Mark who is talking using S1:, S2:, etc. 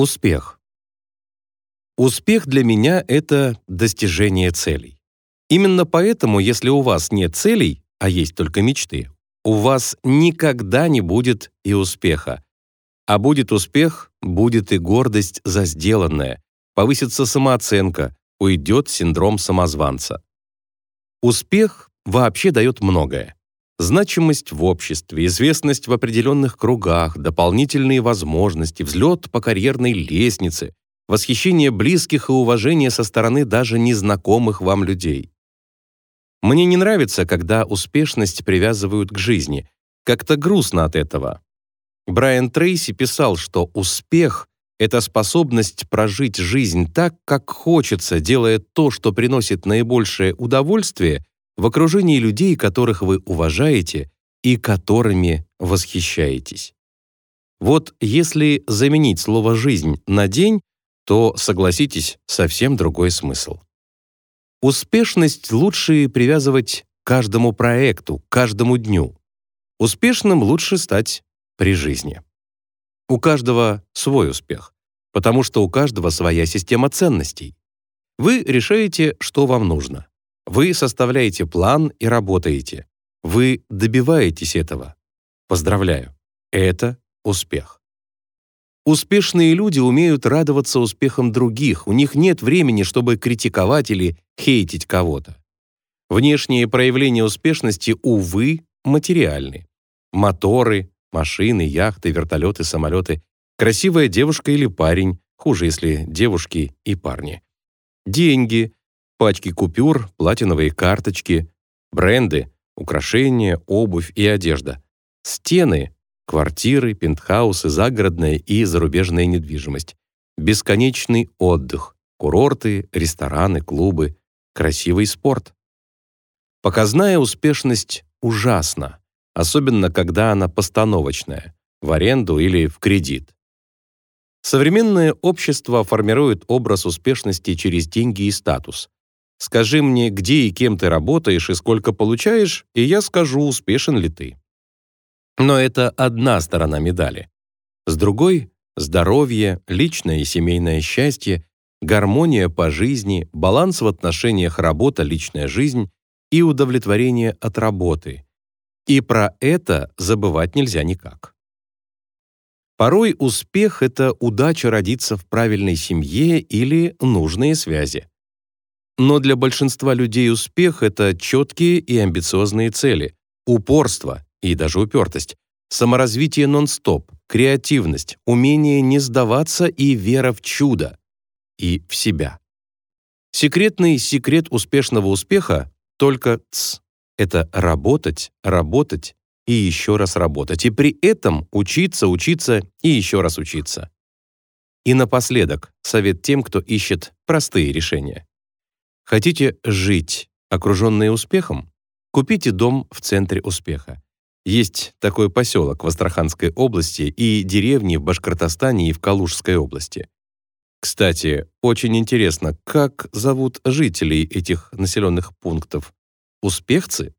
S1: Успех. Успех для меня — это достижение целей. Именно поэтому, если у вас нет целей, а есть только мечты, у вас никогда не будет и успеха. А будет успех, будет и гордость за сделанное, повысится самооценка, уйдет синдром самозванца. Успех вообще дает многое. Значимость в обществе, известность в определенных кругах, дополнительные возможности, взлет по карьерной лестнице, восхищение близких и уважение со стороны даже незнакомых вам людей. Мне не нравится, когда успешность привязывают к жизни. Как-то грустно от этого. Брайан Трейси писал, что успех — это способность прожить жизнь так, как хочется, делая то, что приносит наибольшее удовольствие в окружении людей, которых вы уважаете и которыми восхищаетесь. Вот если заменить слово «жизнь» на «день», то, согласитесь, совсем другой смысл. Успешность лучше привязывать к каждому проекту, каждому дню. Успешным лучше стать при жизни. У каждого свой успех, потому что у каждого своя система ценностей. Вы решаете, что вам нужно. Вы составляете план и работаете. Вы добиваетесь этого. Поздравляю. Это успех. Успешные люди умеют радоваться успехам других, у них нет времени, чтобы критиковать или хейтить кого-то. Внешние проявления успешности, увы, материальны. Моторы, машины, яхты, вертолеты, самолеты, красивая девушка или парень, хуже, если девушки и парни. Деньги, пачки купюр, платиновые карточки, бренды, украшения, обувь и одежда, стены, квартиры, пентхаусы, загородная и зарубежная недвижимость, бесконечный отдых, курорты, рестораны, клубы, красивый спорт. Показная успешность ужасна, особенно когда она постановочная, в аренду или в кредит. Современное общество формирует образ успешности через деньги и статус. Скажи мне, где и кем ты работаешь и сколько получаешь, и я скажу, успешен ли ты. Но это одна сторона медали. С другой — здоровье, личное и семейное счастье, гармония по жизни, баланс в отношениях работа, личная жизнь и удовлетворение от работы. И про это забывать нельзя никак. Порой успех — это удача родиться в правильной семье или нужные связи. Но для большинства людей успех — это четкие и амбициозные цели, упорство и даже упертость, саморазвитие нон-стоп, креативность, умение не сдаваться и вера в чудо. И в себя. Секретный секрет успешного успеха только ц. Это работать, работать и еще раз работать. И при этом учиться, учиться и еще раз учиться. И напоследок совет тем, кто ищет простые решения. Хотите жить, окруженные успехом? Купите дом в центре успеха. Есть такой поселок в Астраханской области и деревни в Башкортостане и в Калужской области. Кстати, очень интересно, как зовут жителей этих населенных пунктов? Успехцы?